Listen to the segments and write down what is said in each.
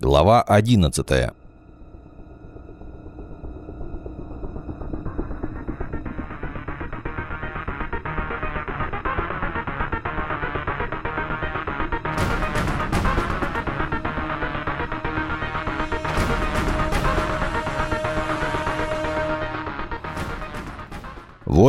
Глава 11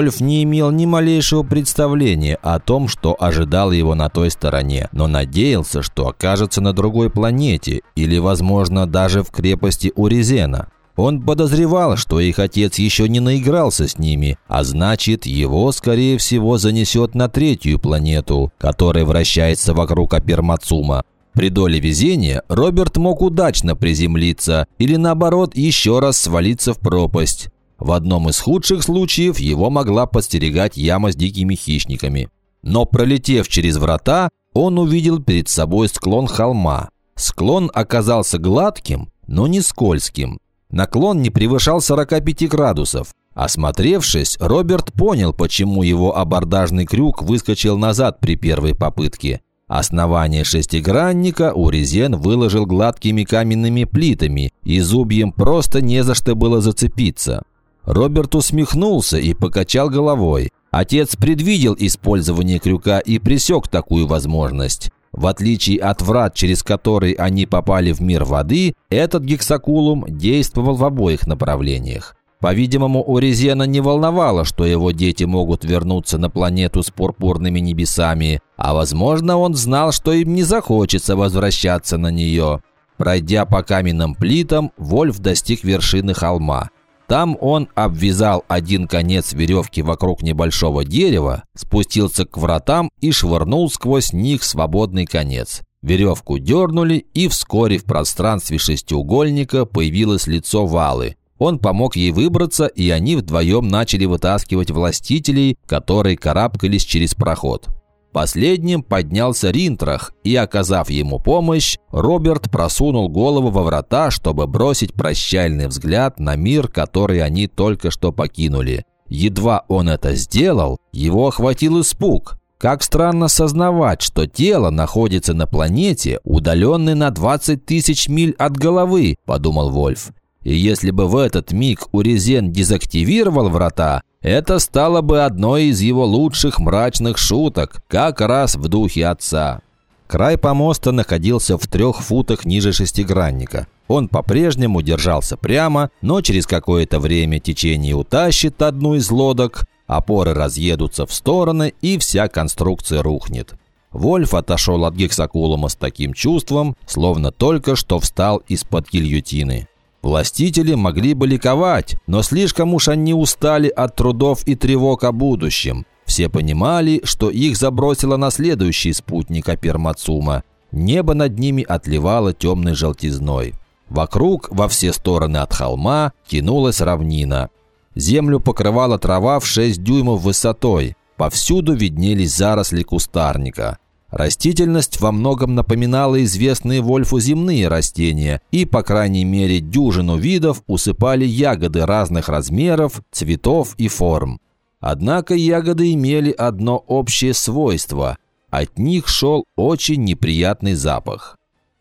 Вольф не имел ни малейшего представления о том, что ожидал его на той стороне, но надеялся, что окажется на другой планете или, возможно, даже в крепости Урезена. Он подозревал, что их отец еще не наигрался с ними, а значит, его, скорее всего, занесет на третью планету, которая вращается вокруг Апермацума. При доле везения Роберт мог удачно приземлиться или, наоборот, еще раз свалиться в пропасть. В одном из худших случаев его могла подстерегать яма с дикими хищниками. Но пролетев через врата, он увидел перед собой склон холма. Склон оказался гладким, но не скользким. Наклон не превышал 45 градусов. Осмотревшись, Роберт понял, почему его абордажный крюк выскочил назад при первой попытке. Основание шестигранника Урезен выложил гладкими каменными плитами, и зубьем просто не за что было зацепиться. Роберт усмехнулся и покачал головой. Отец предвидел использование крюка и пресек такую возможность. В отличие от врат, через которые они попали в мир воды, этот гексакулум действовал в обоих направлениях. По-видимому, Оризена не волновало, что его дети могут вернуться на планету с пурпурными небесами, а возможно, он знал, что им не захочется возвращаться на нее. Пройдя по каменным плитам, Вольф достиг вершины холма. Там он обвязал один конец веревки вокруг небольшого дерева, спустился к вратам и швырнул сквозь них свободный конец. Веревку дернули, и вскоре в пространстве шестиугольника появилось лицо Валы. Он помог ей выбраться, и они вдвоем начали вытаскивать властителей, которые карабкались через проход. Последним поднялся Ринтрах, и, оказав ему помощь, Роберт просунул голову во врата, чтобы бросить прощальный взгляд на мир, который они только что покинули. Едва он это сделал, его охватил испуг. Как странно сознавать, что тело находится на планете, удаленной на 20 тысяч миль от головы, подумал Вольф. И если бы в этот миг Урезен дезактивировал врата, это стало бы одной из его лучших мрачных шуток, как раз в духе отца. Край помоста находился в трех футах ниже шестигранника. Он по-прежнему держался прямо, но через какое-то время течение утащит одну из лодок, опоры разъедутся в стороны и вся конструкция рухнет. Вольф отошел от гексакулума с таким чувством, словно только что встал из-под гильотины. Властители могли бы ликовать, но слишком уж они устали от трудов и тревог о будущем. Все понимали, что их забросило на следующий спутник Апермацума. Небо над ними отливало темной желтизной. Вокруг, во все стороны от холма, тянулась равнина. Землю покрывала трава в 6 дюймов высотой. Повсюду виднелись заросли кустарника. Растительность во многом напоминала известные Вольфу земные растения, и, по крайней мере, дюжину видов усыпали ягоды разных размеров, цветов и форм. Однако ягоды имели одно общее свойство – от них шел очень неприятный запах.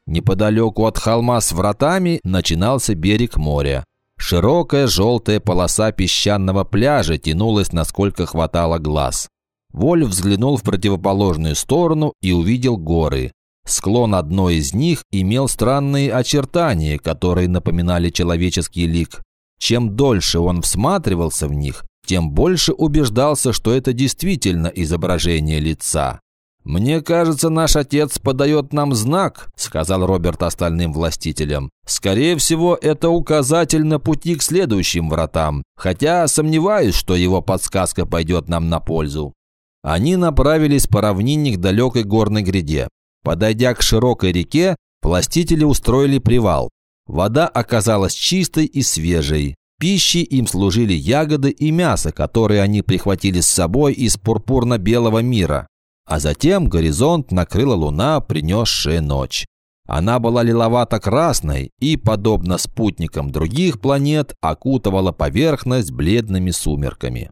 Неподалеку от холма с вратами начинался берег моря. Широкая желтая полоса песчаного пляжа тянулась, насколько хватало глаз. Воль взглянул в противоположную сторону и увидел горы. Склон одной из них имел странные очертания, которые напоминали человеческий лик. Чем дольше он всматривался в них, тем больше убеждался, что это действительно изображение лица. «Мне кажется, наш отец подает нам знак», – сказал Роберт остальным властителям. «Скорее всего, это указатель на пути к следующим вратам, хотя сомневаюсь, что его подсказка пойдет нам на пользу». Они направились по равнине к далекой горной гряде. Подойдя к широкой реке, властители устроили привал. Вода оказалась чистой и свежей. Пищей им служили ягоды и мясо, которые они прихватили с собой из пурпурно-белого мира. А затем горизонт накрыла луна, принесшая ночь. Она была лиловато-красной и, подобно спутникам других планет, окутывала поверхность бледными сумерками.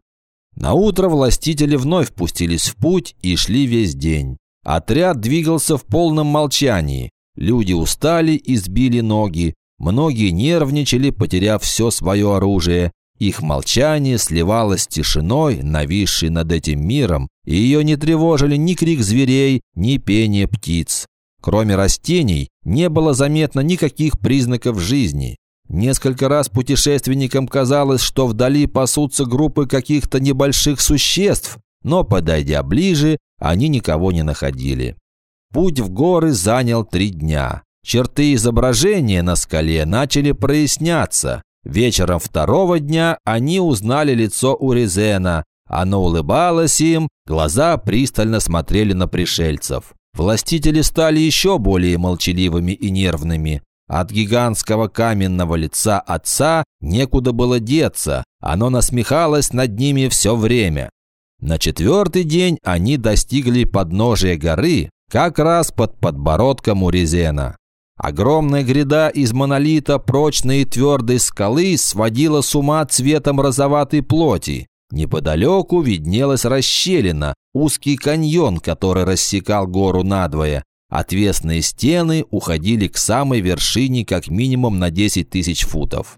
На утро властители вновь пустились в путь и шли весь день. Отряд двигался в полном молчании. Люди устали и сбили ноги. Многие нервничали, потеряв все свое оружие. Их молчание сливалось с тишиной, нависшей над этим миром, и ее не тревожили ни крик зверей, ни пение птиц. Кроме растений, не было заметно никаких признаков жизни. Несколько раз путешественникам казалось, что вдали пасутся группы каких-то небольших существ, но, подойдя ближе, они никого не находили. Путь в горы занял три дня. Черты изображения на скале начали проясняться. Вечером второго дня они узнали лицо Уризена. Оно улыбалось им, глаза пристально смотрели на пришельцев. Властители стали еще более молчаливыми и нервными. От гигантского каменного лица отца некуда было деться, оно насмехалось над ними все время. На четвертый день они достигли подножия горы, как раз под подбородком Уризена. Огромная гряда из монолита прочной и твердой скалы сводила с ума цветом розоватой плоти. Неподалеку виднелась расщелина, узкий каньон, который рассекал гору надвое. Отвесные стены уходили к самой вершине как минимум на 10 тысяч футов.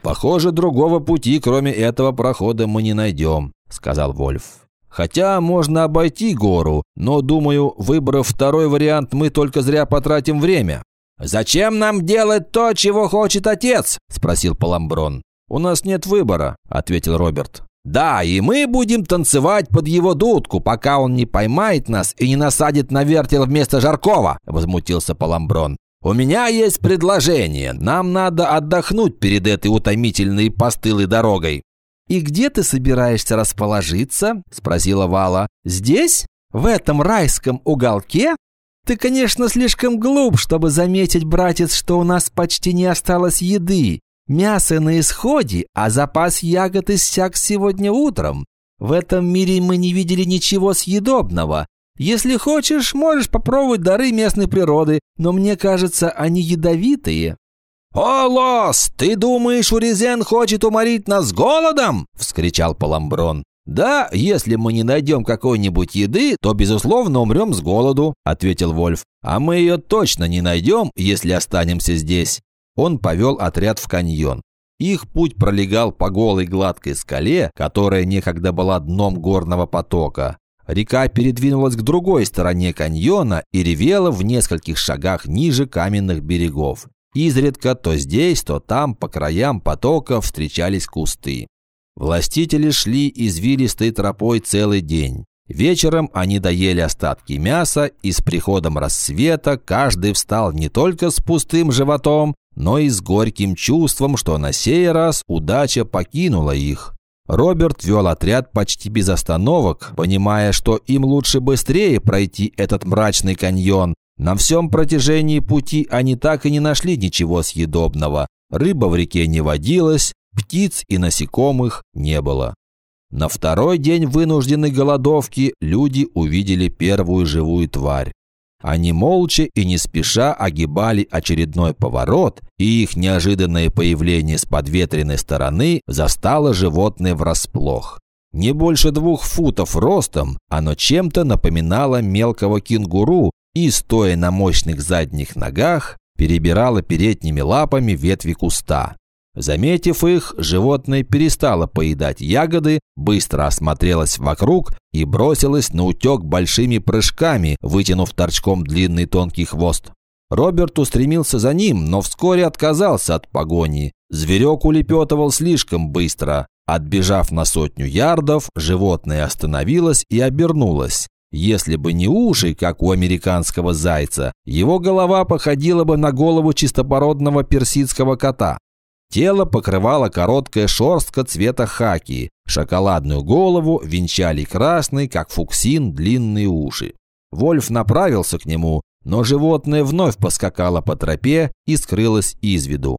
«Похоже, другого пути, кроме этого прохода, мы не найдем», – сказал Вольф. «Хотя можно обойти гору, но, думаю, выбрав второй вариант, мы только зря потратим время». «Зачем нам делать то, чего хочет отец?» – спросил Паламброн. «У нас нет выбора», – ответил Роберт. «Да, и мы будем танцевать под его дудку, пока он не поймает нас и не насадит на вертел вместо Жаркова», – возмутился Паламброн. «У меня есть предложение. Нам надо отдохнуть перед этой утомительной постылой дорогой». «И где ты собираешься расположиться?» – спросила Вала. «Здесь? В этом райском уголке?» Ты, конечно, слишком глуп, чтобы заметить, братец, что у нас почти не осталось еды. Мясо на исходе, а запас ягод иссяк сегодня утром. В этом мире мы не видели ничего съедобного. Если хочешь, можешь попробовать дары местной природы, но мне кажется, они ядовитые». «О, Лос, ты думаешь, Урезен хочет уморить нас голодом?» – вскричал Паламброн. «Да, если мы не найдем какой-нибудь еды, то, безусловно, умрем с голоду», – ответил Вольф. «А мы ее точно не найдем, если останемся здесь». Он повел отряд в каньон. Их путь пролегал по голой гладкой скале, которая некогда была дном горного потока. Река передвинулась к другой стороне каньона и ревела в нескольких шагах ниже каменных берегов. Изредка то здесь, то там по краям потока встречались кусты. Властители шли извилистой тропой целый день. Вечером они доели остатки мяса, и с приходом рассвета каждый встал не только с пустым животом, но и с горьким чувством, что на сей раз удача покинула их. Роберт вел отряд почти без остановок, понимая, что им лучше быстрее пройти этот мрачный каньон. На всем протяжении пути они так и не нашли ничего съедобного. Рыба в реке не водилась, Птиц и насекомых не было. На второй день вынужденной голодовки люди увидели первую живую тварь. Они молча и не спеша огибали очередной поворот, и их неожиданное появление с подветренной стороны застало животное врасплох. Не больше двух футов ростом, оно чем-то напоминало мелкого кенгуру и, стоя на мощных задних ногах, перебирало передними лапами ветви куста. Заметив их, животное перестало поедать ягоды, быстро осмотрелось вокруг и бросилось на утек большими прыжками, вытянув торчком длинный тонкий хвост. Роберт устремился за ним, но вскоре отказался от погони. Зверек улепетывал слишком быстро. Отбежав на сотню ярдов, животное остановилось и обернулось. Если бы не уши, как у американского зайца, его голова походила бы на голову чистопородного персидского кота. Тело покрывала короткая шерстка цвета хаки. Шоколадную голову венчали красные, как фуксин, длинные уши. Вольф направился к нему, но животное вновь поскакало по тропе и скрылось из виду.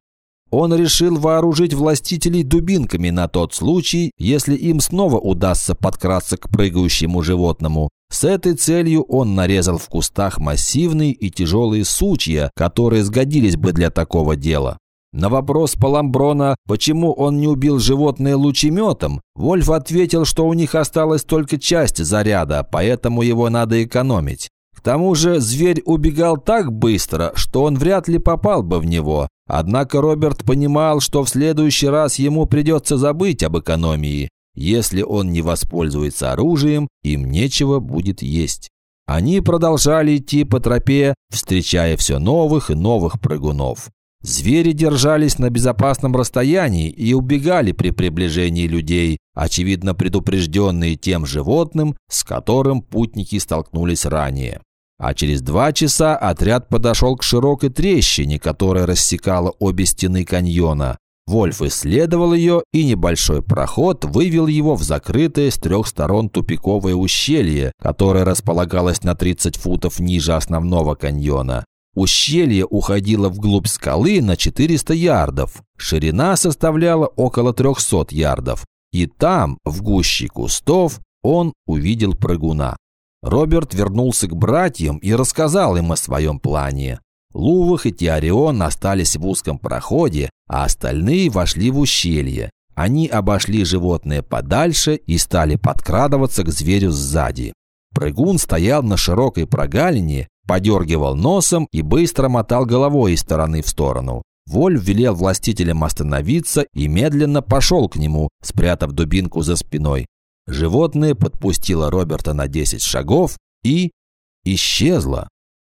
Он решил вооружить властителей дубинками на тот случай, если им снова удастся подкрасться к прыгающему животному. С этой целью он нарезал в кустах массивные и тяжелые сучья, которые сгодились бы для такого дела. На вопрос Паламброна, почему он не убил животное лучеметом, Вольф ответил, что у них осталась только часть заряда, поэтому его надо экономить. В тому же зверь убегал так быстро, что он вряд ли попал бы в него. Однако Роберт понимал, что в следующий раз ему придется забыть об экономии. Если он не воспользуется оружием, им нечего будет есть. Они продолжали идти по тропе, встречая все новых и новых прыгунов. Звери держались на безопасном расстоянии и убегали при приближении людей, очевидно предупрежденные тем животным, с которым путники столкнулись ранее. А через два часа отряд подошел к широкой трещине, которая рассекала обе стены каньона. Вольф исследовал ее, и небольшой проход вывел его в закрытое с трех сторон тупиковое ущелье, которое располагалось на 30 футов ниже основного каньона. Ущелье уходило вглубь скалы на 400 ярдов, ширина составляла около 300 ярдов, и там, в гуще кустов, он увидел прыгуна. Роберт вернулся к братьям и рассказал им о своем плане. Лувах и Теорион остались в узком проходе, а остальные вошли в ущелье. Они обошли животное подальше и стали подкрадываться к зверю сзади. Прыгун стоял на широкой прогалине, подергивал носом и быстро мотал головой из стороны в сторону. Воль велел властителям остановиться и медленно пошел к нему, спрятав дубинку за спиной. Животное подпустило Роберта на 10 шагов и исчезло.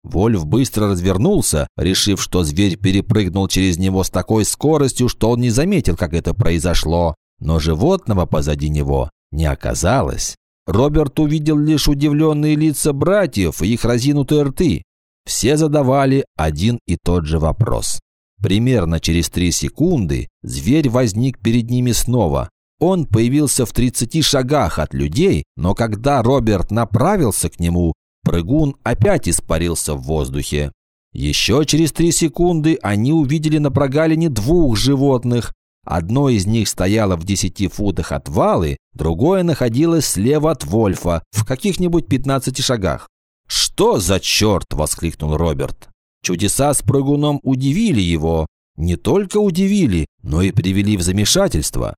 Вольф быстро развернулся, решив, что зверь перепрыгнул через него с такой скоростью, что он не заметил, как это произошло. Но животного позади него не оказалось. Роберт увидел лишь удивленные лица братьев и их разинутые рты. Все задавали один и тот же вопрос. Примерно через три секунды зверь возник перед ними снова. Он появился в 30 шагах от людей, но когда Роберт направился к нему, Прыгун опять испарился в воздухе. Еще через три секунды они увидели на прогалине двух животных. Одно из них стояло в десяти футах от валы, другое находилось слева от Вольфа, в каких-нибудь 15 шагах. «Что за черт?» – воскликнул Роберт. Чудеса с прыгуном удивили его. Не только удивили, но и привели в замешательство.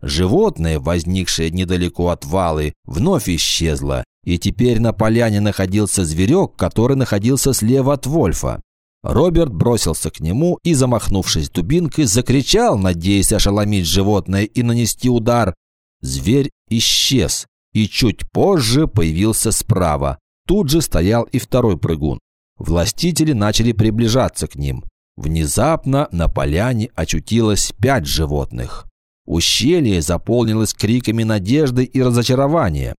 Животное, возникшее недалеко от валы, вновь исчезло, и теперь на поляне находился зверек, который находился слева от Вольфа. Роберт бросился к нему и, замахнувшись дубинкой, закричал, надеясь ошеломить животное и нанести удар. Зверь исчез, и чуть позже появился справа. Тут же стоял и второй прыгун. Властители начали приближаться к ним. Внезапно на поляне очутилось пять животных. Ущелье заполнилось криками надежды и разочарования.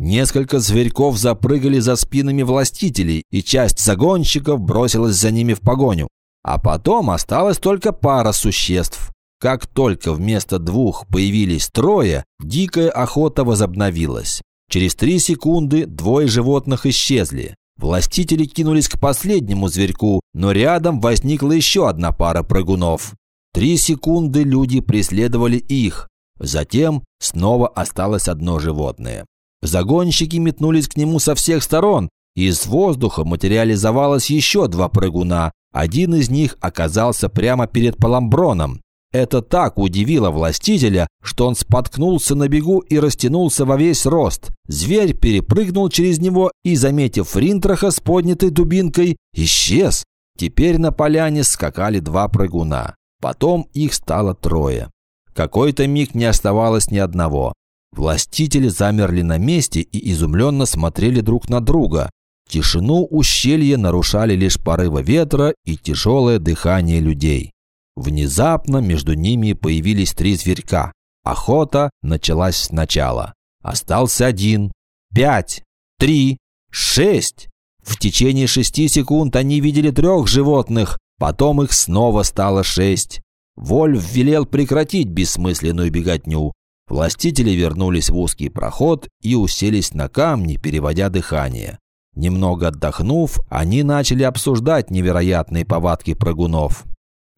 Несколько зверьков запрыгали за спинами властителей, и часть загонщиков бросилась за ними в погоню. А потом осталась только пара существ. Как только вместо двух появились трое, дикая охота возобновилась. Через три секунды двое животных исчезли. Властители кинулись к последнему зверьку, но рядом возникла еще одна пара прыгунов. Три секунды люди преследовали их. Затем снова осталось одно животное. Загонщики метнулись к нему со всех сторон. Из воздуха материализовалось еще два прыгуна. Один из них оказался прямо перед Паламброном. Это так удивило властителя, что он споткнулся на бегу и растянулся во весь рост. Зверь перепрыгнул через него и, заметив Ринтраха с поднятой дубинкой, исчез. Теперь на поляне скакали два прыгуна. Потом их стало трое. Какой-то миг не оставалось ни одного. Властители замерли на месте и изумленно смотрели друг на друга. Тишину ущелья нарушали лишь порывы ветра и тяжелое дыхание людей. Внезапно между ними появились три зверька. Охота началась сначала. Остался один, пять, три, шесть. В течение шести секунд они видели трех животных, Потом их снова стало шесть. Вольф велел прекратить бессмысленную беготню. Властители вернулись в узкий проход и уселись на камни, переводя дыхание. Немного отдохнув, они начали обсуждать невероятные повадки прыгунов.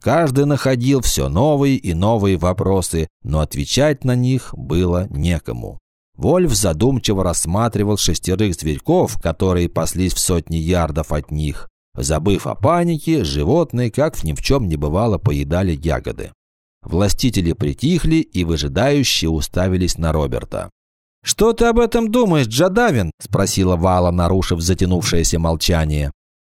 Каждый находил все новые и новые вопросы, но отвечать на них было некому. Вольф задумчиво рассматривал шестерых зверьков, которые паслись в сотни ярдов от них. Забыв о панике, животные, как ни в чем не бывало, поедали ягоды. Властители притихли и выжидающие уставились на Роберта. «Что ты об этом думаешь, Джадавин?» – спросила Вала, нарушив затянувшееся молчание.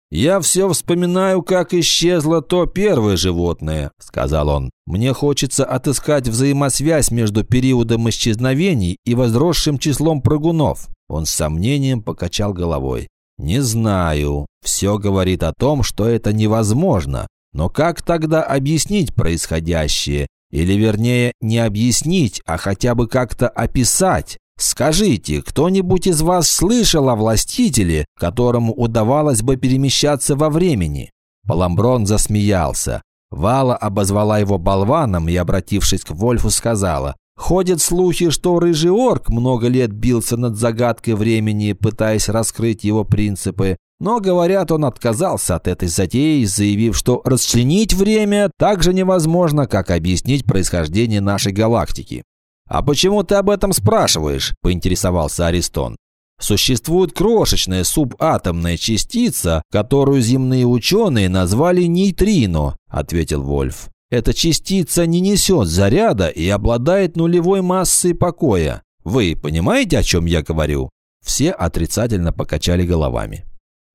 «Я все вспоминаю, как исчезло то первое животное», – сказал он. «Мне хочется отыскать взаимосвязь между периодом исчезновений и возросшим числом прыгунов». Он с сомнением покачал головой. «Не знаю. Все говорит о том, что это невозможно. Но как тогда объяснить происходящее? Или, вернее, не объяснить, а хотя бы как-то описать? Скажите, кто-нибудь из вас слышал о властителе, которому удавалось бы перемещаться во времени?» Паламброн засмеялся. Вала обозвала его болваном и, обратившись к Вольфу, сказала, «Ходят слухи, что рыжий орк много лет бился над загадкой времени, пытаясь раскрыть его принципы, но, говорят, он отказался от этой затеи, заявив, что расчленить время так же невозможно, как объяснить происхождение нашей галактики. «А почему ты об этом спрашиваешь?» – поинтересовался Аристон. Существует крошечная субатомная частица, которую земные ученые назвали нейтрино, ответил Вольф. Эта частица не несет заряда и обладает нулевой массой покоя. Вы понимаете, о чем я говорю? Все отрицательно покачали головами.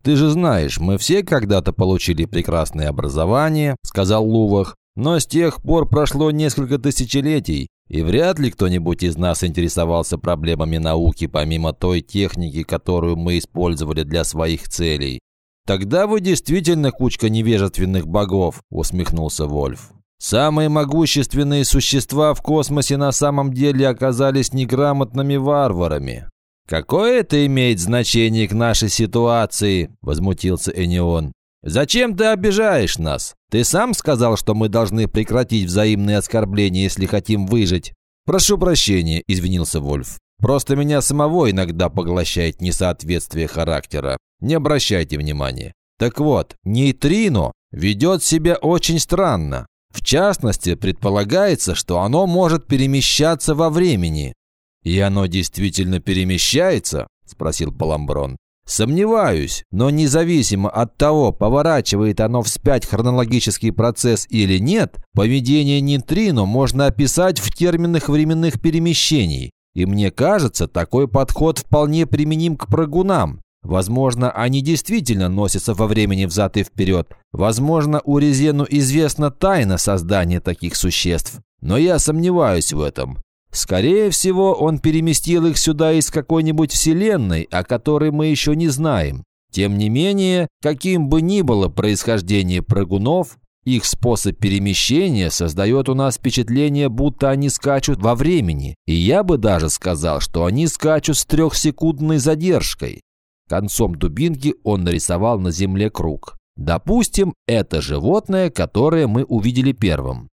«Ты же знаешь, мы все когда-то получили прекрасное образование», – сказал Лувах. «Но с тех пор прошло несколько тысячелетий, и вряд ли кто-нибудь из нас интересовался проблемами науки, помимо той техники, которую мы использовали для своих целей. «Тогда вы действительно кучка невежественных богов», – усмехнулся Вольф. «Самые могущественные существа в космосе на самом деле оказались неграмотными варварами. «Какое это имеет значение к нашей ситуации?» – возмутился Энион. «Зачем ты обижаешь нас? Ты сам сказал, что мы должны прекратить взаимные оскорбления, если хотим выжить». «Прошу прощения», – извинился Вольф. «Просто меня самого иногда поглощает несоответствие характера. Не обращайте внимания. Так вот, нейтрино ведет себя очень странно. В частности, предполагается, что оно может перемещаться во времени. «И оно действительно перемещается?» – спросил Паламброн. «Сомневаюсь, но независимо от того, поворачивает оно вспять хронологический процесс или нет, поведение нейтрино можно описать в терминах временных перемещений. И мне кажется, такой подход вполне применим к прыгунам. Возможно, они действительно носятся во времени взад и вперед. Возможно, у Резену известна тайна создания таких существ. Но я сомневаюсь в этом. Скорее всего, он переместил их сюда из какой-нибудь вселенной, о которой мы еще не знаем. Тем не менее, каким бы ни было происхождение прыгунов, их способ перемещения создает у нас впечатление, будто они скачут во времени, и я бы даже сказал, что они скачут с трехсекундной задержкой. Концом дубинки он нарисовал на земле круг. Допустим, это животное, которое мы увидели первым.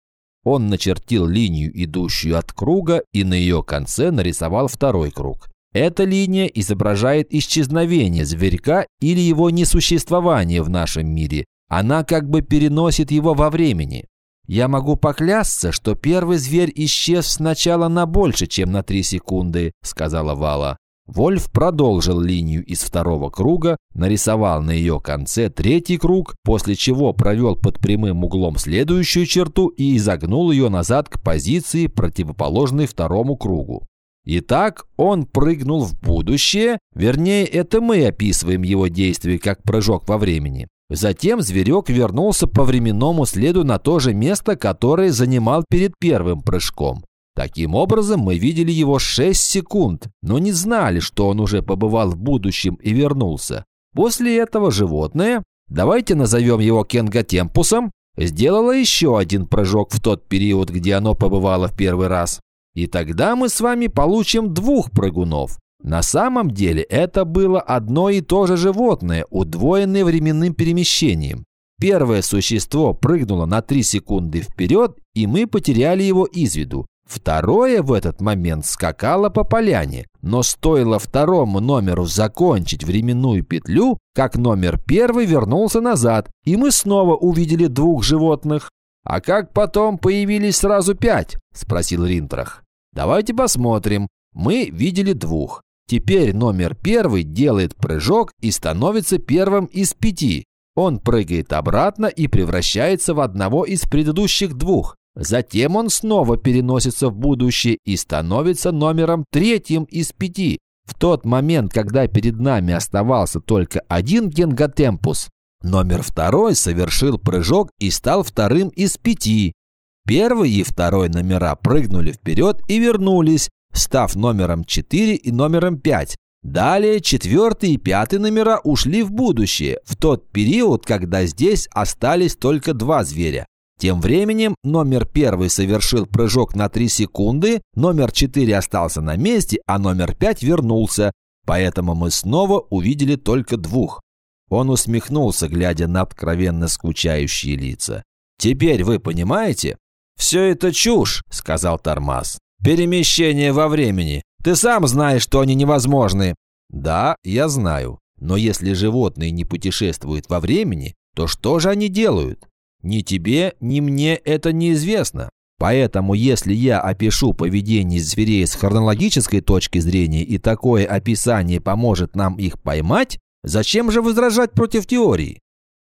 Он начертил линию, идущую от круга, и на ее конце нарисовал второй круг. Эта линия изображает исчезновение зверька или его несуществование в нашем мире. Она как бы переносит его во времени. Я могу поклясться, что первый зверь исчез сначала на больше, чем на три секунды, сказала Вала. Вольф продолжил линию из второго круга, нарисовал на ее конце третий круг, после чего провел под прямым углом следующую черту и изогнул ее назад к позиции, противоположной второму кругу. Итак, он прыгнул в будущее, вернее, это мы описываем его действие как прыжок во времени. Затем зверек вернулся по временному следу на то же место, которое занимал перед первым прыжком. Таким образом, мы видели его 6 секунд, но не знали, что он уже побывал в будущем и вернулся. После этого животное, давайте назовем его Кенготемпусом, сделало еще один прыжок в тот период, где оно побывало в первый раз. И тогда мы с вами получим двух прыгунов. На самом деле это было одно и то же животное, удвоенное временным перемещением. Первое существо прыгнуло на 3 секунды вперед, и мы потеряли его из виду. Второе в этот момент скакало по поляне, но стоило второму номеру закончить временную петлю, как номер первый вернулся назад, и мы снова увидели двух животных. «А как потом появились сразу пять?» – спросил Ринтрах. «Давайте посмотрим. Мы видели двух. Теперь номер первый делает прыжок и становится первым из пяти. Он прыгает обратно и превращается в одного из предыдущих двух. Затем он снова переносится в будущее и становится номером третьим из пяти. В тот момент, когда перед нами оставался только один генготемпус, номер второй совершил прыжок и стал вторым из пяти. Первый и второй номера прыгнули вперед и вернулись, став номером 4 и номером 5. Далее четвертый и пятый номера ушли в будущее, в тот период, когда здесь остались только два зверя. Тем временем номер первый совершил прыжок на 3 секунды, номер 4 остался на месте, а номер 5 вернулся, поэтому мы снова увидели только двух. Он усмехнулся, глядя на откровенно скучающие лица. «Теперь вы понимаете?» «Все это чушь», — сказал Тормаз. «Перемещение во времени. Ты сам знаешь, что они невозможны». «Да, я знаю. Но если животные не путешествуют во времени, то что же они делают? Ни тебе, ни мне это неизвестно. Поэтому, если я опишу поведение зверей с хронологической точки зрения и такое описание поможет нам их поймать, зачем же возражать против теории?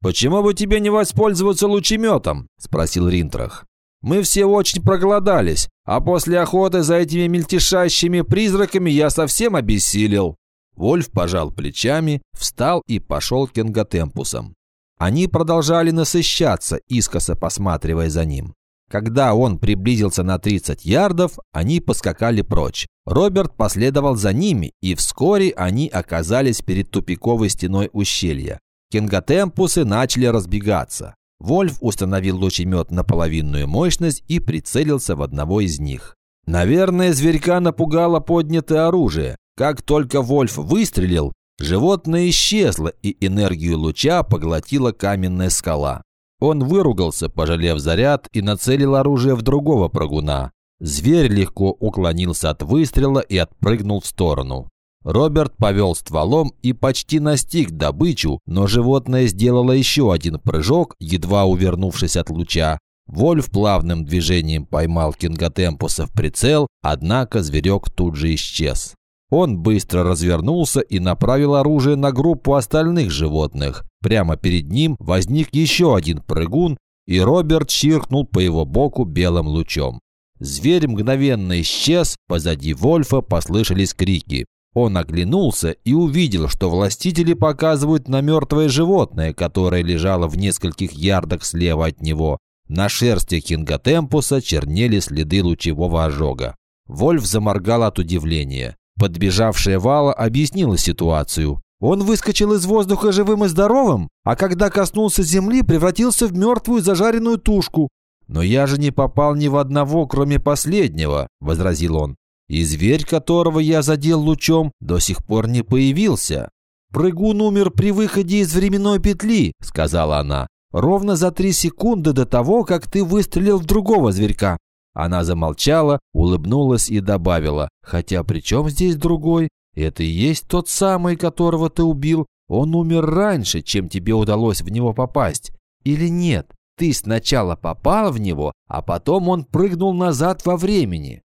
«Почему бы тебе не воспользоваться лучеметом?» – спросил Ринтрах. Мы все очень проголодались, а после охоты за этими мельтешащими призраками я совсем обессилел». Вольф пожал плечами, встал и пошел к Кенготемпусам. Они продолжали насыщаться, искоса посматривая за ним. Когда он приблизился на 30 ярдов, они поскакали прочь. Роберт последовал за ними, и вскоре они оказались перед тупиковой стеной ущелья. Кенготемпусы начали разбегаться. Вольф установил лучемет на половинную мощность и прицелился в одного из них. Наверное, зверька напугало поднятое оружие. Как только Вольф выстрелил, животное исчезло, и энергию луча поглотила каменная скала. Он выругался, пожалев заряд, и нацелил оружие в другого прыгуна. Зверь легко уклонился от выстрела и отпрыгнул в сторону. Роберт повел стволом и почти настиг добычу, но животное сделало еще один прыжок, едва увернувшись от луча. Вольф плавным движением поймал Кинготемпуса в прицел, однако зверек тут же исчез. Он быстро развернулся и направил оружие на группу остальных животных. Прямо перед ним возник еще один прыгун, и Роберт чиркнул по его боку белым лучом. Зверь мгновенно исчез, позади Вольфа послышались крики. Он оглянулся и увидел, что властители показывают на мертвое животное, которое лежало в нескольких ярдах слева от него. На шерсти Кинготемпуса чернели следы лучевого ожога. Вольф заморгал от удивления. Подбежавшая Вала объяснила ситуацию. Он выскочил из воздуха живым и здоровым, а когда коснулся земли, превратился в мертвую зажаренную тушку. «Но я же не попал ни в одного, кроме последнего», – возразил он и зверь, которого я задел лучом, до сих пор не появился. «Прыгун умер при выходе из временной петли», — сказала она, «ровно за три секунды до того, как ты выстрелил в другого зверька». Она замолчала, улыбнулась и добавила, «Хотя при чем здесь другой? Это и есть тот самый, которого ты убил. Он умер раньше, чем тебе удалось в него попасть. Или нет? Ты сначала попал в него, а потом он прыгнул назад во времени».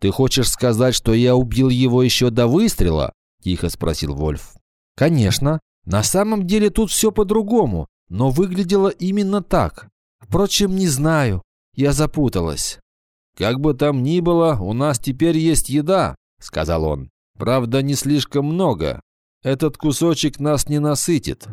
«Ты хочешь сказать, что я убил его еще до выстрела?» – тихо спросил Вольф. «Конечно. На самом деле тут все по-другому, но выглядело именно так. Впрочем, не знаю. Я запуталась». «Как бы там ни было, у нас теперь есть еда», – сказал он. «Правда, не слишком много. Этот кусочек нас не насытит».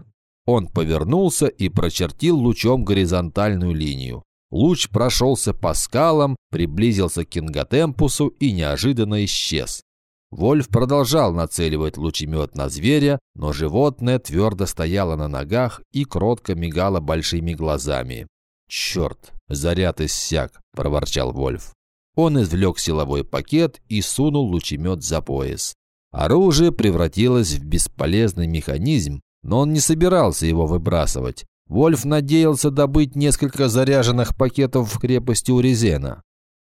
Он повернулся и прочертил лучом горизонтальную линию. Луч прошелся по скалам, приблизился к Кинготемпусу и неожиданно исчез. Вольф продолжал нацеливать лучемет на зверя, но животное твердо стояло на ногах и кротко мигало большими глазами. «Черт, заряд иссяк», – проворчал Вольф. Он извлек силовой пакет и сунул лучемет за пояс. Оружие превратилось в бесполезный механизм, но он не собирался его выбрасывать. Вольф надеялся добыть несколько заряженных пакетов в крепости Урезена.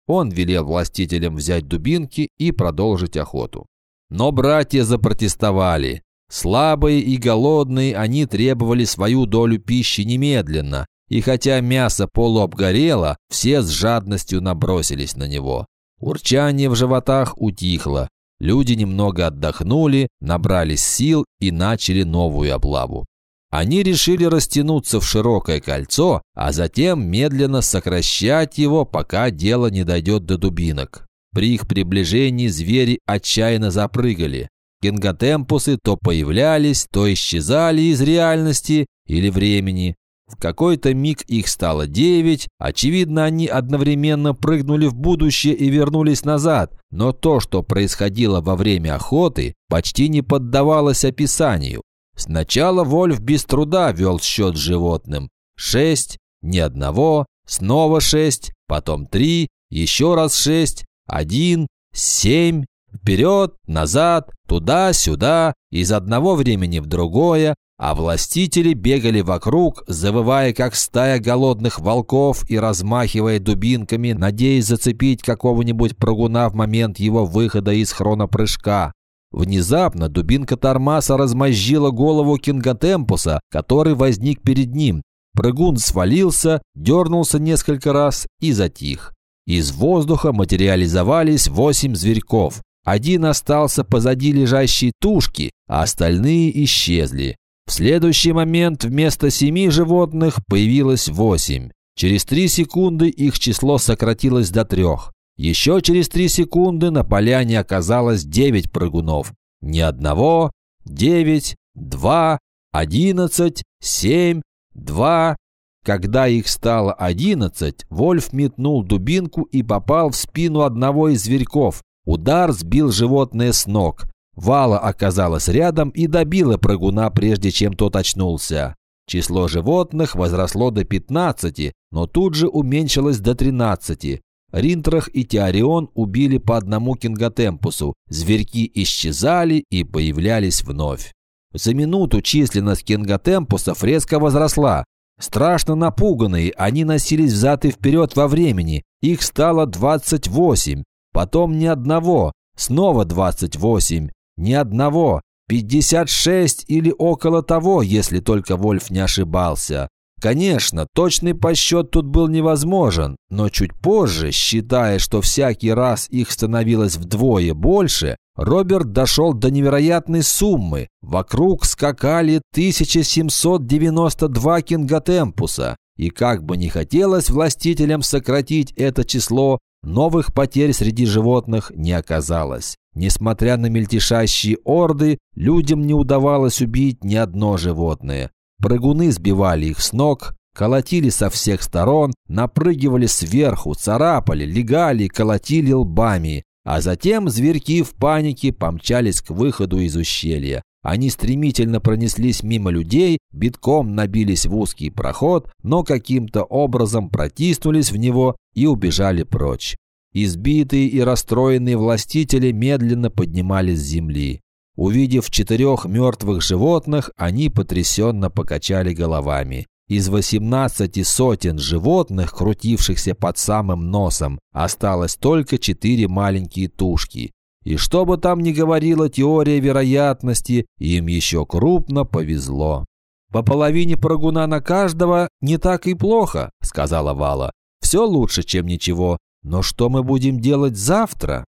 Он велел властителям взять дубинки и продолжить охоту. Но братья запротестовали. Слабые и голодные, они требовали свою долю пищи немедленно, и хотя мясо полуобгорело, все с жадностью набросились на него. Урчание в животах утихло. Люди немного отдохнули, набрались сил и начали новую облаву. они решили растянуться в широкое кольцо, а затем медленно сокращать его, пока дело не дойдет до дубинок. При их приближении звери отчаянно запрыгали. Кинготемпусы то появлялись, то исчезали из реальности или времени. В какой-то миг их стало девять, очевидно, они одновременно прыгнули в будущее и вернулись назад, но то, что происходило во время охоты, почти не поддавалось описанию. Сначала Вольф без труда вел счет животным. Шесть, ни одного, снова шесть, потом три, еще раз шесть, один, семь, вперед, назад, туда-сюда, из одного времени в другое, а властители бегали вокруг, завывая как стая голодных волков и размахивая дубинками, надеясь зацепить какого-нибудь прогуна в момент его выхода из хронопрыжка. Внезапно дубинка Тормаса размозжила голову Кинготемпуса, который возник перед ним. Прыгун свалился, дернулся несколько раз и затих. Из воздуха материализовались восемь зверьков. Один остался позади лежащей тушки, а остальные исчезли. В следующий момент вместо семи животных появилось восемь. Через три секунды их число сократилось до трех. Еще через три секунды на поляне оказалось девять прыгунов. Ни одного, девять, два, одиннадцать, семь, два. Когда их стало одиннадцать, Вольф метнул дубинку и попал в спину одного из зверьков. Удар сбил животное с ног. Вала оказалась рядом и добила прыгуна, прежде чем тот очнулся. Число животных возросло до 15, но тут же уменьшилось до 13. Ринтрах и Теорион убили по одному кинготемпусу, зверьки исчезали и появлялись вновь. За минуту численность кинготемпусов резко возросла. Страшно напуганные, они носились взад и вперед во времени. Их стало 28, потом ни одного, снова 28. Ни одного. 56 или около того, если только Вольф не ошибался. Конечно, точный подсчет тут был невозможен, но чуть позже, считая, что всякий раз их становилось вдвое больше, Роберт дошел до невероятной суммы. Вокруг скакали 1792 кинготемпуса. И как бы не хотелось властителям сократить это число, новых потерь среди животных не оказалось. Несмотря на мельтешащие орды, людям не удавалось убить ни одно животное. Прыгуны сбивали их с ног, колотили со всех сторон, напрыгивали сверху, царапали, легали, колотили лбами. А затем зверьки в панике помчались к выходу из ущелья. Они стремительно пронеслись мимо людей, битком набились в узкий проход, но каким-то образом протиснулись в него и убежали прочь. Избитые и расстроенные властители медленно поднимались с земли. Увидев четырех мертвых животных, они потрясенно покачали головами. Из 18 сотен животных, крутившихся под самым носом, осталось только четыре маленькие тушки. И что бы там ни говорила теория вероятности, им еще крупно повезло. «По половине прыгуна на каждого не так и плохо», — сказала Вала. «Все лучше, чем ничего. Но что мы будем делать завтра?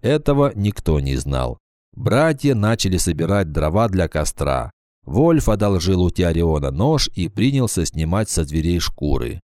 Этого никто не знал. Братья начали собирать дрова для костра. Вольф одолжил у Теориона нож и принялся снимать со зверей шкуры.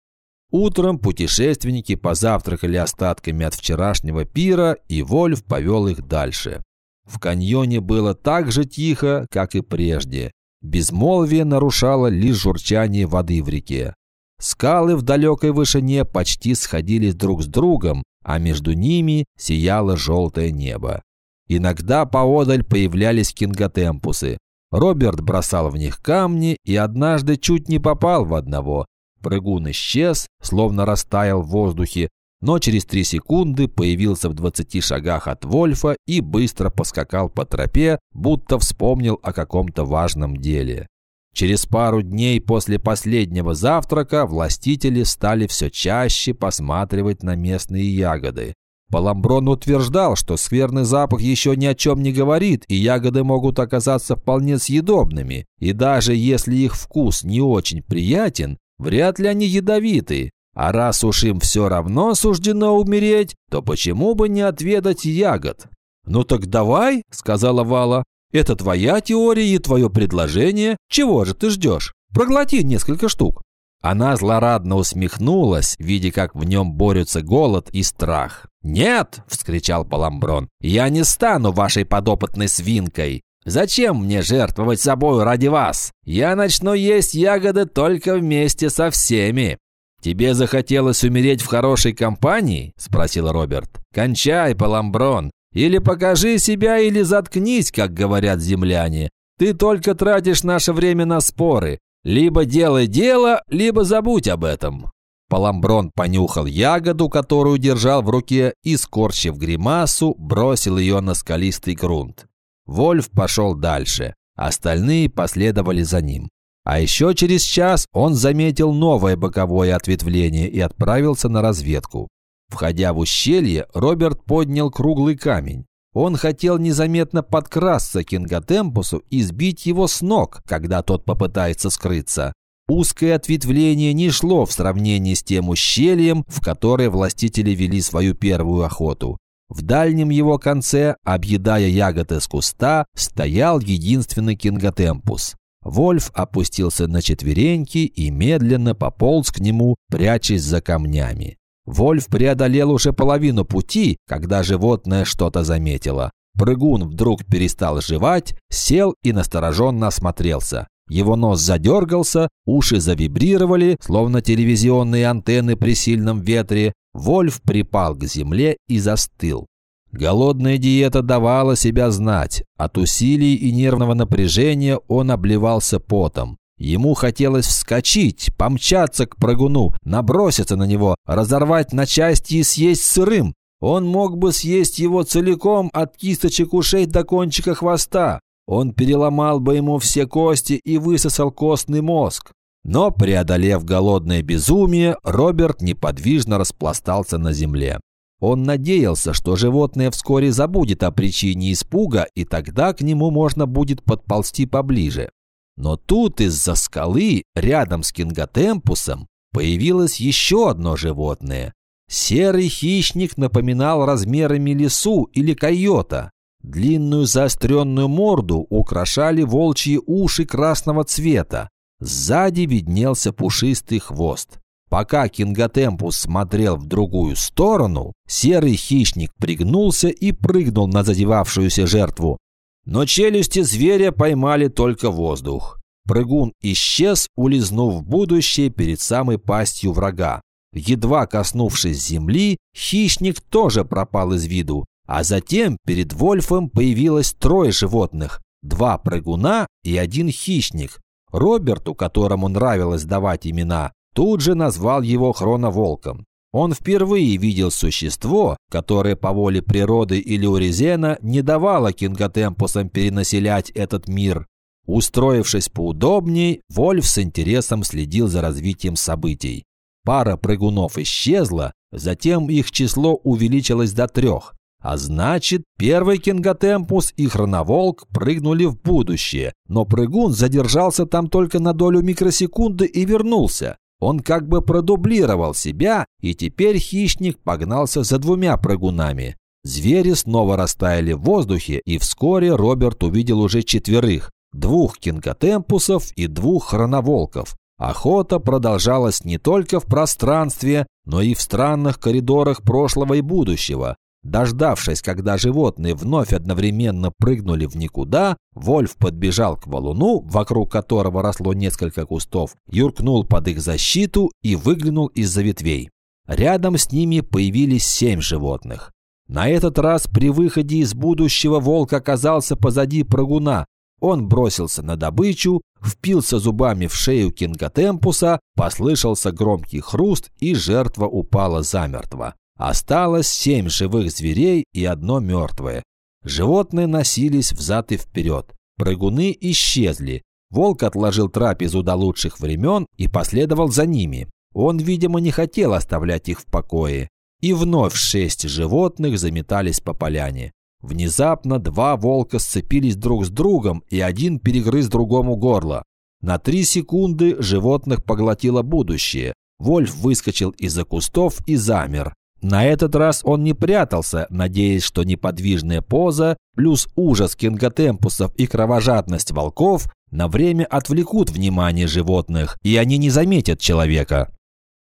Утром путешественники позавтракали остатками от вчерашнего пира, и Вольф повел их дальше. В каньоне было так же тихо, как и прежде. Безмолвие нарушало лишь журчание воды в реке. Скалы в далекой вышине почти сходились друг с другом, а между ними сияло желтое небо. Иногда поодаль появлялись кинготемпусы. Роберт бросал в них камни и однажды чуть не попал в одного. Прыгун исчез, словно растаял в воздухе, но через три секунды появился в двадцати шагах от Вольфа и быстро поскакал по тропе, будто вспомнил о каком-то важном деле. Через пару дней после последнего завтрака властители стали все чаще посматривать на местные ягоды. Паламброн утверждал, что скверный запах еще ни о чем не говорит, и ягоды могут оказаться вполне съедобными. И даже если их вкус не очень приятен, вряд ли они ядовиты. А раз уж им все равно суждено умереть, то почему бы не отведать ягод? «Ну так давай», — сказала Вала. Это твоя теория и твое предложение. Чего же ты ждешь?» Проглоти несколько штук». Она злорадно усмехнулась, видя, как в нем борются голод и страх. «Нет!» – вскричал Паламброн. «Я не стану вашей подопытной свинкой! Зачем мне жертвовать собой ради вас? Я начну есть ягоды только вместе со всеми!» «Тебе захотелось умереть в хорошей компании?» – спросил Роберт. «Кончай, Паламброн! Или покажи себя, или заткнись, как говорят земляне. Ты только тратишь наше время на споры. Либо делай дело, либо забудь об этом». Паламброн понюхал ягоду, которую держал в руке, и, скорчив гримасу, бросил ее на скалистый грунт. Вольф пошел дальше. Остальные последовали за ним. А еще через час он заметил новое боковое ответвление и отправился на разведку. Входя в ущелье, Роберт поднял круглый камень. Он хотел незаметно подкрасться к Кинготемпусу и сбить его с ног, когда тот попытается скрыться. Узкое ответвление не шло в сравнении с тем ущельем, в которое властители вели свою первую охоту. В дальнем его конце, объедая ягоды с куста, стоял единственный кинготемпус. Вольф опустился на четвереньки и медленно пополз к нему, прячась за камнями. Вольф преодолел уже половину пути, когда животное что-то заметило. Прыгун вдруг перестал жевать, сел и настороженно осмотрелся. Его нос задергался, уши завибрировали, словно телевизионные антенны при сильном ветре. Вольф припал к земле и застыл. Голодная диета давала себя знать. От усилий и нервного напряжения он обливался потом. Ему хотелось вскочить, помчаться к прыгуну, наброситься на него, разорвать на части и съесть сырым. Он мог бы съесть его целиком от кисточек ушей до кончика хвоста. Он переломал бы ему все кости и высосал костный мозг. Но, преодолев голодное безумие, Роберт неподвижно распластался на земле. Он надеялся, что животное вскоре забудет о причине испуга, и тогда к нему можно будет подползти поближе. Но тут из-за скалы, рядом с Кинготемпусом, появилось еще одно животное. Серый хищник напоминал размерами лису или койота. Длинную заостренную морду украшали волчьи уши красного цвета. Сзади виднелся пушистый хвост. Пока Кинготемпус смотрел в другую сторону, серый хищник пригнулся и прыгнул на задевавшуюся жертву. Но челюсти зверя поймали только воздух. Прыгун исчез, улизнув в будущее перед самой пастью врага. Едва коснувшись земли, хищник тоже пропал из виду. А затем перед Вольфом появилось трое животных. Два прыгуна и один хищник. Роберту, которому нравилось давать имена, тут же назвал его хроноволком. Он впервые видел существо, которое по воле природы или Урезена не давало кинготемпусам перенаселять этот мир. Устроившись поудобней, Вольф с интересом следил за развитием событий. Пара прыгунов исчезла, затем их число увеличилось до трех. А значит, первый кинготемпус и хроноволк прыгнули в будущее, но прыгун задержался там только на долю микросекунды и вернулся. Он как бы продублировал себя, и теперь хищник погнался за двумя прыгунами. Звери снова растаяли в воздухе, и вскоре Роберт увидел уже четверых. Двух кинкотемпусов и двух хроноволков. Охота продолжалась не только в пространстве, но и в странных коридорах прошлого и будущего. Дождавшись, когда животные вновь одновременно прыгнули в никуда, Вольф подбежал к валуну, вокруг которого росло несколько кустов, юркнул под их защиту и выглянул из-за ветвей. Рядом с ними появились семь животных. На этот раз при выходе из будущего волк оказался позади прыгуна. Он бросился на добычу, впился зубами в шею кинготемпуса, послышался громкий хруст, и жертва упала замертво. Осталось семь живых зверей и одно мертвое. Животные носились взад и вперед. Прыгуны исчезли. Волк отложил трапезу до лучших времен и последовал за ними. Он, видимо, не хотел оставлять их в покое. И вновь шесть животных заметались по поляне. Внезапно два волка сцепились друг с другом, и один перегрыз другому горло. На три секунды животных поглотило будущее. Вольф выскочил из-за кустов и замер. На этот раз он не прятался, надеясь, что неподвижная поза плюс ужас кинготемпусов и кровожадность волков на время отвлекут внимание животных, и они не заметят человека.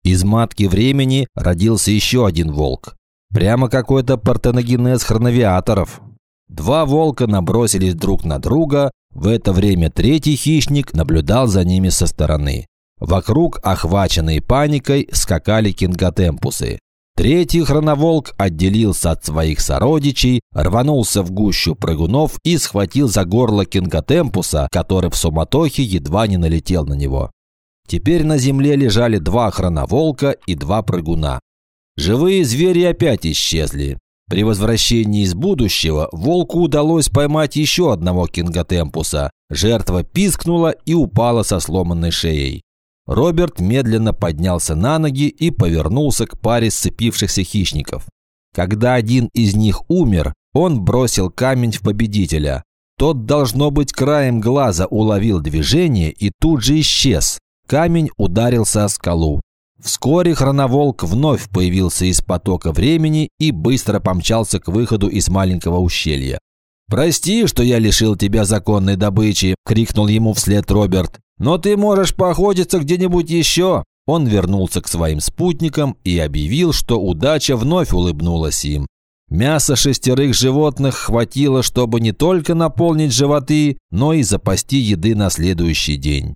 Из матки времени родился еще один волк. Прямо какой-то партеногенез хроновиаторов. Два волка набросились друг на друга, в это время третий хищник наблюдал за ними со стороны. Вокруг, охваченные паникой, скакали кинготемпусы. Третий хроноволк отделился от своих сородичей, рванулся в гущу прыгунов и схватил за горло кинготемпуса, который в суматохе едва не налетел на него. Теперь на земле лежали два хроноволка и два прыгуна. Живые звери опять исчезли. При возвращении из будущего волку удалось поймать еще одного кинготемпуса. Жертва пискнула и упала со сломанной шеей. Роберт медленно поднялся на ноги и повернулся к паре сцепившихся хищников. Когда один из них умер, он бросил камень в победителя. Тот, должно быть, краем глаза уловил движение и тут же исчез. Камень ударился о скалу. Вскоре хроноволк вновь появился из потока времени и быстро помчался к выходу из маленького ущелья. «Прости, что я лишил тебя законной добычи!» – крикнул ему вслед Роберт. Но ты можешь поохотиться где-нибудь еще». Он вернулся к своим спутникам и объявил, что удача вновь улыбнулась им. Мяса шестерых животных хватило, чтобы не только наполнить животы, но и запасти еды на следующий день.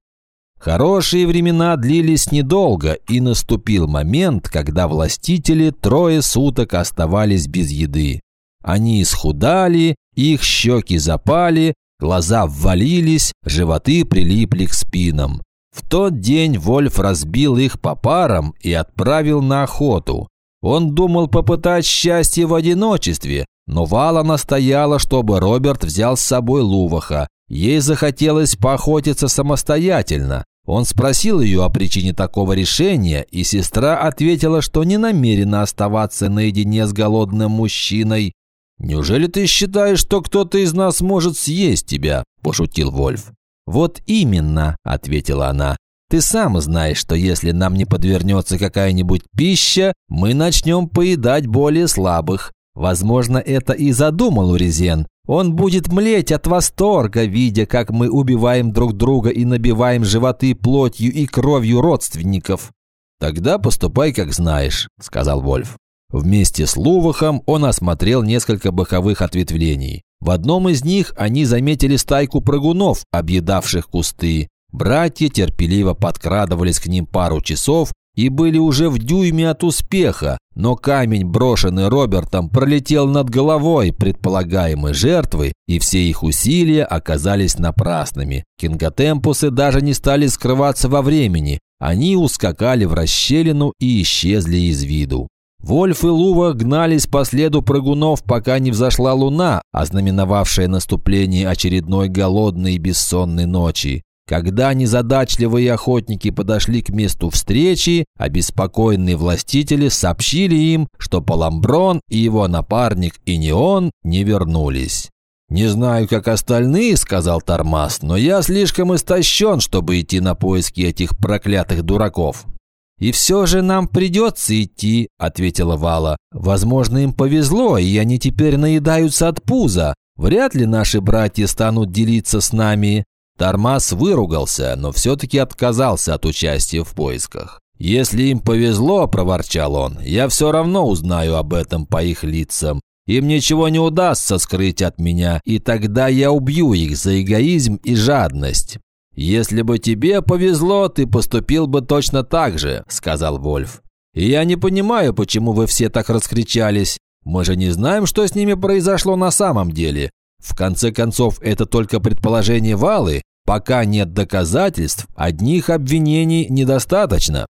Хорошие времена длились недолго, и наступил момент, когда властители трое суток оставались без еды. Они исхудали, их щеки запали, Глаза ввалились, животы прилипли к спинам. В тот день Вольф разбил их по парам и отправил на охоту. Он думал попытать счастье в одиночестве, но Вала настояла, чтобы Роберт взял с собой Луваха. Ей захотелось поохотиться самостоятельно. Он спросил ее о причине такого решения, и сестра ответила, что не намерена оставаться наедине с голодным мужчиной. «Неужели ты считаешь, что кто-то из нас может съесть тебя?» – пошутил Вольф. «Вот именно», – ответила она. «Ты сам знаешь, что если нам не подвернется какая-нибудь пища, мы начнем поедать более слабых. Возможно, это и задумал Урезен. Он будет млеть от восторга, видя, как мы убиваем друг друга и набиваем животы плотью и кровью родственников». «Тогда поступай, как знаешь», – сказал Вольф. Вместе с Лувахом он осмотрел несколько боковых ответвлений. В одном из них они заметили стайку прыгунов, объедавших кусты. Братья терпеливо подкрадывались к ним пару часов и были уже в дюйме от успеха, но камень, брошенный Робертом, пролетел над головой предполагаемой жертвы, и все их усилия оказались напрасными. Кинготемпусы даже не стали скрываться во времени, они ускакали в расщелину и исчезли из виду. Вольф и Лува гнались по следу прыгунов, пока не взошла луна, ознаменовавшая наступление очередной голодной и бессонной ночи. Когда незадачливые охотники подошли к месту встречи, обеспокоенные властители сообщили им, что Паламброн и его напарник Инион не вернулись. «Не знаю, как остальные», — сказал Тормас, «но я слишком истощен, чтобы идти на поиски этих проклятых дураков. «И все же нам придется идти», – ответила Вала. «Возможно, им повезло, и они теперь наедаются от пуза. Вряд ли наши братья станут делиться с нами». Тормас выругался, но все-таки отказался от участия в поисках. «Если им повезло», – проворчал он, – «я все равно узнаю об этом по их лицам. Им ничего не удастся скрыть от меня, и тогда я убью их за эгоизм и жадность. «Если бы тебе повезло, ты поступил бы точно так же», – сказал Вольф. «И я не понимаю, почему вы все так раскричались. Мы же не знаем, что с ними произошло на самом деле. В конце концов, это только предположение Валы. Пока нет доказательств, одних обвинений недостаточно».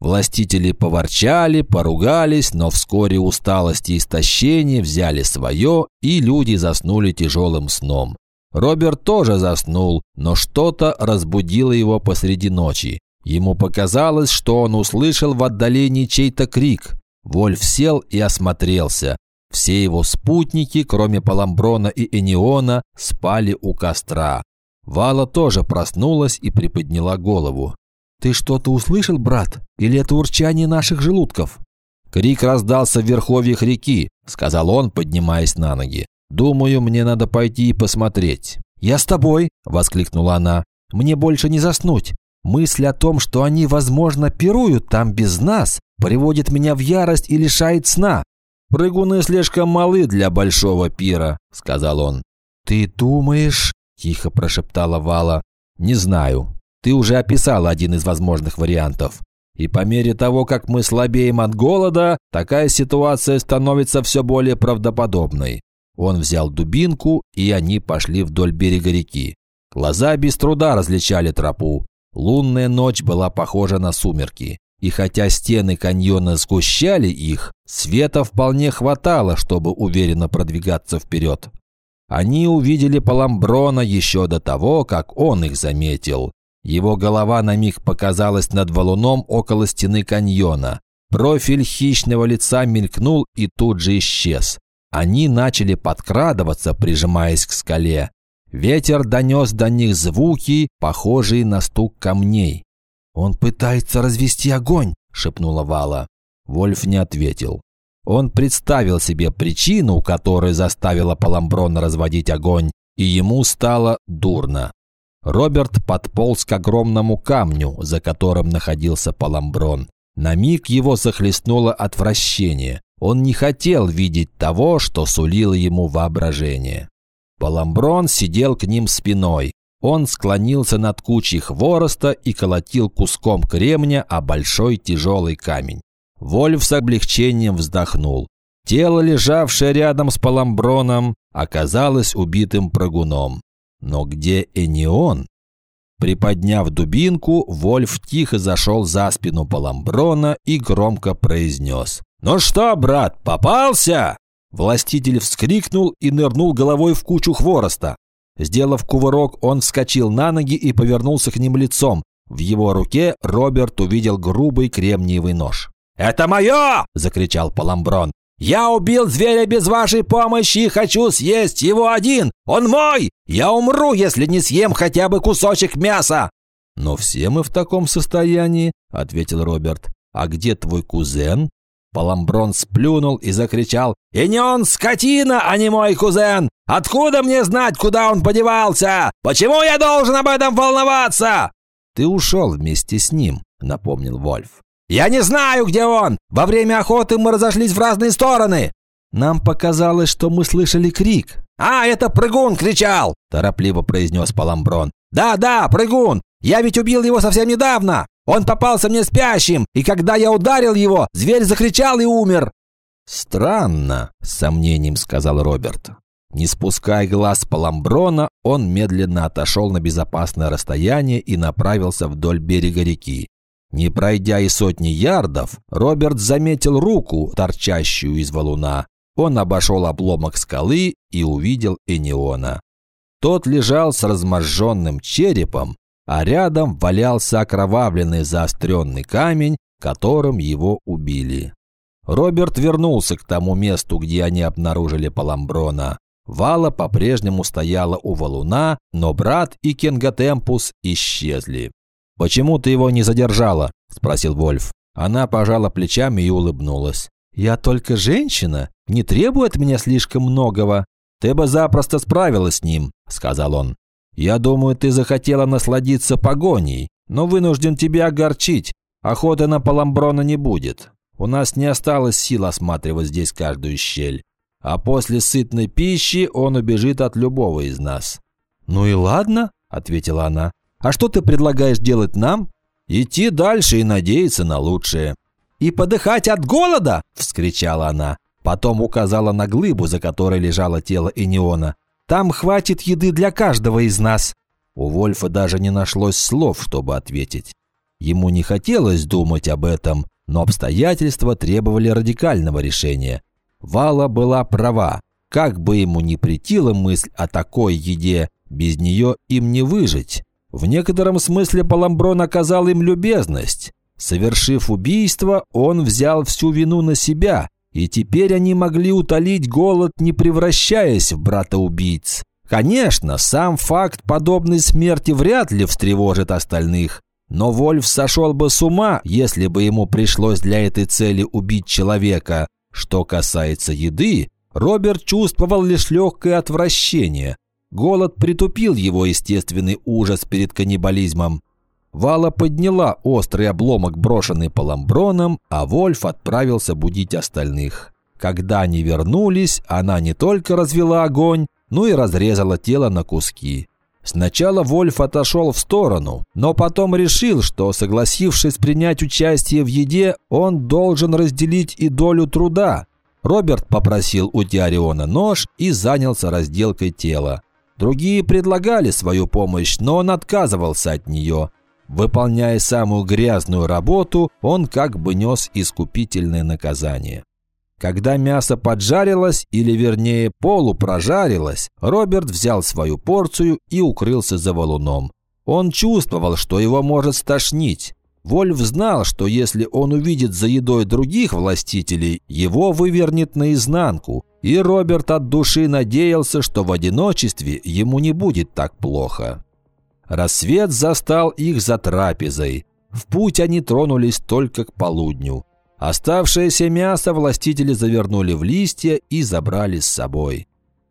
Властители поворчали, поругались, но вскоре усталость и истощение взяли свое, и люди заснули тяжелым сном. Роберт тоже заснул, но что-то разбудило его посреди ночи. Ему показалось, что он услышал в отдалении чей-то крик. Вольф сел и осмотрелся. Все его спутники, кроме Паламброна и Эниона, спали у костра. Вала тоже проснулась и приподняла голову. «Ты что-то услышал, брат? Или это урчание наших желудков?» Крик раздался в верховьях реки, сказал он, поднимаясь на ноги. Думаю, мне надо пойти и посмотреть. «Я с тобой!» – воскликнула она. «Мне больше не заснуть. Мысль о том, что они, возможно, пируют там без нас, приводит меня в ярость и лишает сна. «Прыгуны слишком малы для большого пира», – сказал он. «Ты думаешь?» – тихо прошептала Вала. «Не знаю. Ты уже описал один из возможных вариантов. И по мере того, как мы слабеем от голода, такая ситуация становится все более правдоподобной. Он взял дубинку, и они пошли вдоль берега реки. Глаза без труда различали тропу. Лунная ночь была похожа на сумерки. И хотя стены каньона сгущали их, света вполне хватало, чтобы уверенно продвигаться вперед. Они увидели Паламброна еще до того, как он их заметил. Его голова на миг показалась над валуном около стены каньона. Профиль хищного лица мелькнул и тут же исчез. Они начали подкрадываться, прижимаясь к скале. Ветер донес до них звуки, похожие на стук камней. «Он пытается развести огонь», – шепнула Вала. Вольф не ответил. Он представил себе причину, которая заставила Паламброна разводить огонь, и ему стало дурно. Роберт подполз к огромному камню, за которым находился Паламброн. На миг его захлестнуло отвращение. Он не хотел видеть того, что сулило ему воображение. Паламброн сидел к ним спиной. Он склонился над кучей хвороста и колотил куском кремня о большой тяжелый камень. Вольф с облегчением вздохнул. Тело, лежавшее рядом с Паламброном, оказалось убитым прыгуном. Но где Энион? Приподняв дубинку, Вольф тихо зашел за спину Паламброна и громко произнес. «Ну что, брат, попался?» Властитель вскрикнул и нырнул головой в кучу хвороста. Сделав кувырок, он вскочил на ноги и повернулся к ним лицом. В его руке Роберт увидел грубый кремниевый нож. «Это мое!» – закричал Паламброн. Я убил зверя без вашей помощи и хочу съесть его один. Он мой! Я умру, если не съем хотя бы кусочек мяса!» «Но все мы в таком состоянии», — ответил Роберт. «А где твой кузен?» Паламброн сплюнул и закричал. «И не он скотина, а не мой кузен! Откуда мне знать, куда он подевался? Почему я должен об этом волноваться?» «Ты ушел вместе с ним», — напомнил Вольф. «Я не знаю, где он! Во время охоты мы разошлись в разные стороны!» «Нам показалось, что мы слышали крик». «А, это прыгун кричал!» – торопливо произнес Паламброн. «Да, да, прыгун! Я ведь убил его совсем недавно! Он попался мне спящим, и когда я ударил его, зверь закричал и умер!» «Странно», – с сомнением сказал Роберт. Не спуская глаз с Паламброна, он медленно отошел на безопасное расстояние и направился вдоль берега реки. Не пройдя и сотни ярдов, Роберт заметил руку, торчащую из валуна. Он обошел обломок скалы и увидел Эниона. Тот лежал с разможженным черепом, а рядом валялся окровавленный заостренный камень, которым его убили. Роберт вернулся к тому месту, где они обнаружили Паламброна. Вала по-прежнему стояла у валуна, но брат и Кенгатемпус исчезли. «Почему ты его не задержала?» – спросил Вольф. Она пожала плечами и улыбнулась. «Я только женщина, не требует меня слишком многого». «Ты бы запросто справилась с ним», – сказал он. «Я думаю, ты захотела насладиться погоней, но вынужден тебя огорчить. Охоты на Паламброна не будет. У нас не осталось сил осматривать здесь каждую щель. А после сытной пищи он убежит от любого из нас». «Ну и ладно», – ответила она. А что ты предлагаешь делать нам? Идти дальше и надеяться на лучшее. И подыхать от голода? Вскричала она. Потом указала на глыбу, за которой лежало тело Эниона. Там хватит еды для каждого из нас. У Вольфа даже не нашлось слов, чтобы ответить. Ему не хотелось думать об этом, но обстоятельства требовали радикального решения. Вала была права. Как бы ему ни претила мысль о такой еде, без нее им не выжить. В некотором смысле Паламброн оказал им любезность. Совершив убийство, он взял всю вину на себя, и теперь они могли утолить голод, не превращаясь в брата-убийц. Конечно, сам факт подобной смерти вряд ли встревожит остальных. Но Вольф сошел бы с ума, если бы ему пришлось для этой цели убить человека. Что касается еды, Роберт чувствовал лишь легкое отвращение. Голод притупил его естественный ужас перед каннибализмом. Вала подняла острый обломок, брошенный Паламброном, а Вольф отправился будить остальных. Когда они вернулись, она не только развела огонь, но и разрезала тело на куски. Сначала Вольф отошел в сторону, но потом решил, что, согласившись принять участие в еде, он должен разделить и долю труда. Роберт попросил у Диариона нож и занялся разделкой тела. Другие предлагали свою помощь, но он отказывался от нее. Выполняя самую грязную работу, он как бы нес искупительное наказание. Когда мясо поджарилось, или вернее полупрожарилось, Роберт взял свою порцию и укрылся за валуном. Он чувствовал, что его может стошнить. Вольф знал, что если он увидит за едой других властителей, его вывернет наизнанку, и Роберт от души надеялся, что в одиночестве ему не будет так плохо. Рассвет застал их за трапезой. В путь они тронулись только к полудню. Оставшееся мясо властители завернули в листья и забрали с собой.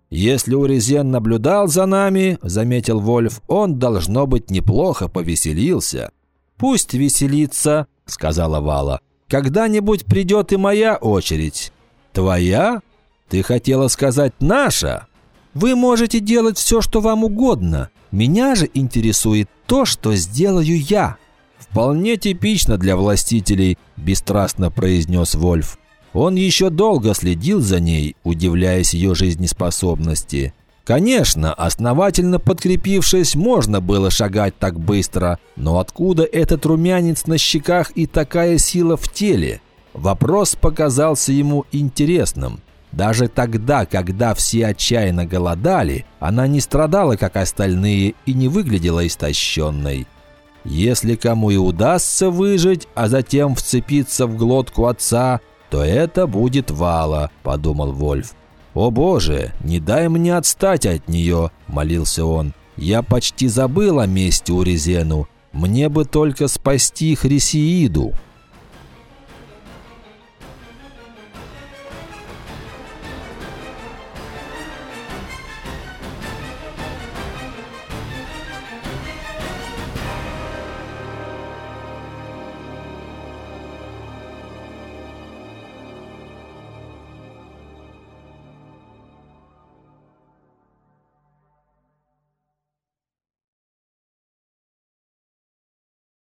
«Если Урезен наблюдал за нами, — заметил Вольф, — он, должно быть, неплохо повеселился». «Пусть веселится», — сказала Вала. «Когда-нибудь придет и моя очередь». «Твоя? Ты хотела сказать «наша»?» «Вы можете делать все, что вам угодно. Меня же интересует то, что сделаю я». «Вполне типично для властителей», – бесстрастно произнес Вольф. Он еще долго следил за ней, удивляясь ее жизнеспособности. Конечно, основательно подкрепившись, можно было шагать так быстро, но откуда этот румянец на щеках и такая сила в теле? Вопрос показался ему интересным. Даже тогда, когда все отчаянно голодали, она не страдала, как остальные, и не выглядела истощенной. Если кому и удастся выжить, а затем вцепиться в глотку отца, то это будет Вала», – подумал Вольф. «О боже, не дай мне отстать от нее», – молился он. «Я почти забыл о месте у Резену. Мне бы только спасти Хрисеиду».